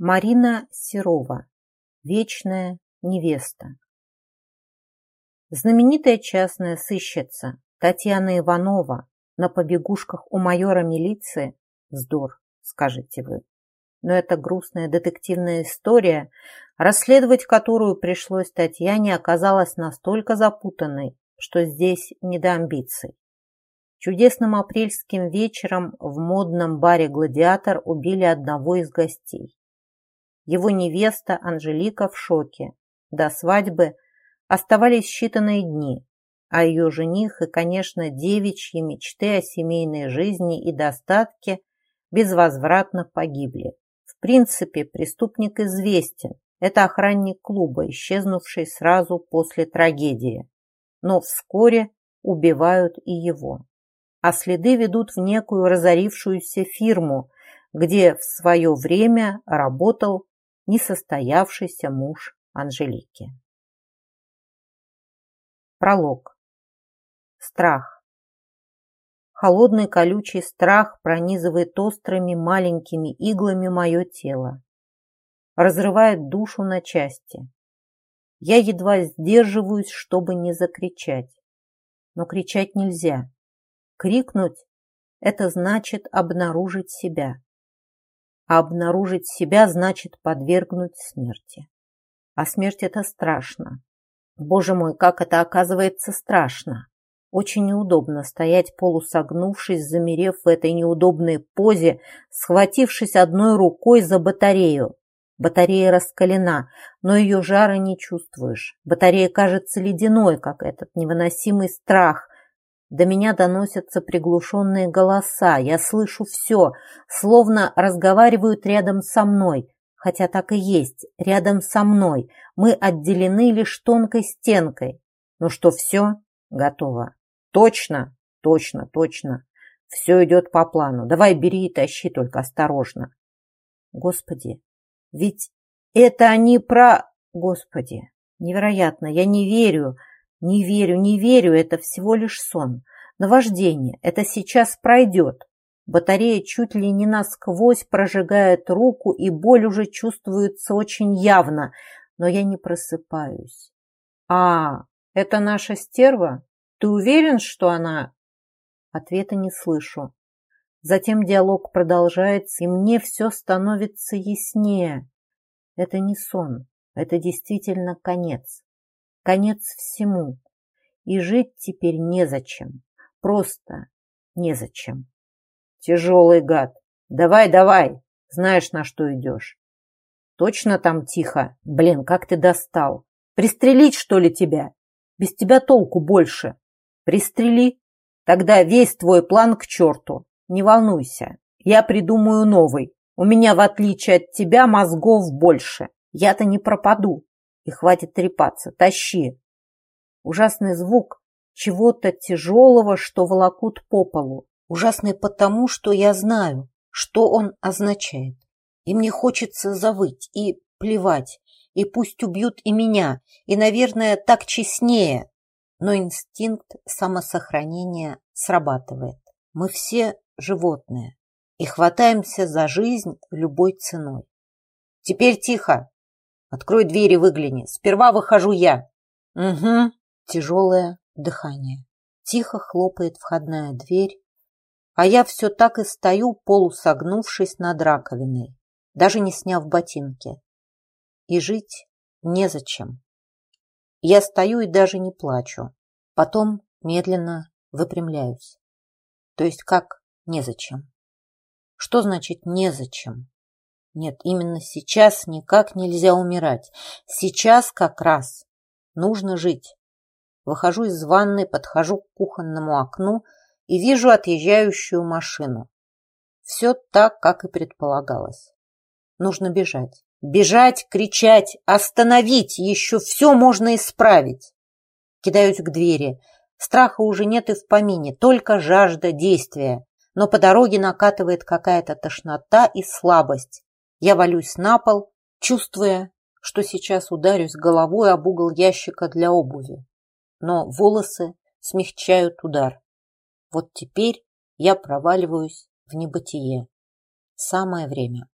Марина Серова. Вечная невеста. Знаменитая частная сыщица Татьяна Иванова на побегушках у майора милиции – вздор, скажете вы. Но это грустная детективная история, расследовать которую пришлось Татьяне, оказалась настолько запутанной, что здесь не до амбиций. Чудесным апрельским вечером в модном баре «Гладиатор» убили одного из гостей. Его невеста Анжелика в шоке. До свадьбы оставались считанные дни, а ее жених и, конечно, девичьи мечты о семейной жизни и достатке безвозвратно погибли. В принципе, преступник известен. Это охранник клуба, исчезнувший сразу после трагедии. Но вскоре убивают и его. А следы ведут в некую разорившуюся фирму, где в свое время работал несостоявшийся муж Анжелики. Пролог. Страх. Холодный колючий страх пронизывает острыми маленькими иглами мое тело. Разрывает душу на части. Я едва сдерживаюсь, чтобы не закричать. Но кричать нельзя. Крикнуть – это значит обнаружить себя а обнаружить себя значит подвергнуть смерти. А смерть это страшно. Боже мой, как это оказывается страшно. Очень неудобно стоять полусогнувшись, замерев в этой неудобной позе, схватившись одной рукой за батарею. Батарея раскалена, но ее жара не чувствуешь. Батарея кажется ледяной, как этот невыносимый страх, до меня доносятся приглушенные голоса. Я слышу все, словно разговаривают рядом со мной. Хотя так и есть, рядом со мной. Мы отделены лишь тонкой стенкой. Ну что, все? Готово. Точно? Точно, точно. Все идет по плану. Давай бери и тащи, только осторожно. Господи, ведь это они про... Господи, невероятно, я не верю. Не верю, не верю, это всего лишь сон. Наваждение, это сейчас пройдет. Батарея чуть ли не насквозь прожигает руку, и боль уже чувствуется очень явно, но я не просыпаюсь. А, это наша стерва? Ты уверен, что она... Ответа не слышу. Затем диалог продолжается, и мне все становится яснее. Это не сон, это действительно конец конец всему. И жить теперь незачем. Просто незачем. Тяжелый гад. Давай, давай. Знаешь, на что идешь. Точно там тихо? Блин, как ты достал. Пристрелить, что ли, тебя? Без тебя толку больше. Пристрели. Тогда весь твой план к черту. Не волнуйся. Я придумаю новый. У меня, в отличие от тебя, мозгов больше. Я-то не пропаду. И хватит трепаться. Тащи. Ужасный звук чего-то тяжелого, что волокут по полу. Ужасный потому, что я знаю, что он означает. И мне хочется завыть и плевать, и пусть убьют и меня, и, наверное, так честнее. Но инстинкт самосохранения срабатывает. Мы все животные и хватаемся за жизнь любой ценой. Теперь тихо, Открой дверь и выгляни. Сперва выхожу я. Угу. Тяжелое дыхание. Тихо хлопает входная дверь, а я все так и стою, полусогнувшись над раковиной, даже не сняв ботинки. И жить незачем. Я стою и даже не плачу. Потом медленно выпрямляюсь. То есть как незачем? Что значит незачем? Нет, именно сейчас никак нельзя умирать. Сейчас как раз нужно жить. Выхожу из ванной, подхожу к кухонному окну и вижу отъезжающую машину. Все так, как и предполагалось. Нужно бежать. Бежать, кричать, остановить, еще все можно исправить. Кидаюсь к двери. Страха уже нет и в помине, только жажда действия. Но по дороге накатывает какая-то тошнота и слабость. Я валюсь на пол, чувствуя, что сейчас ударюсь головой об угол ящика для обуви. Но волосы смягчают удар. Вот теперь я проваливаюсь в небытие. Самое время.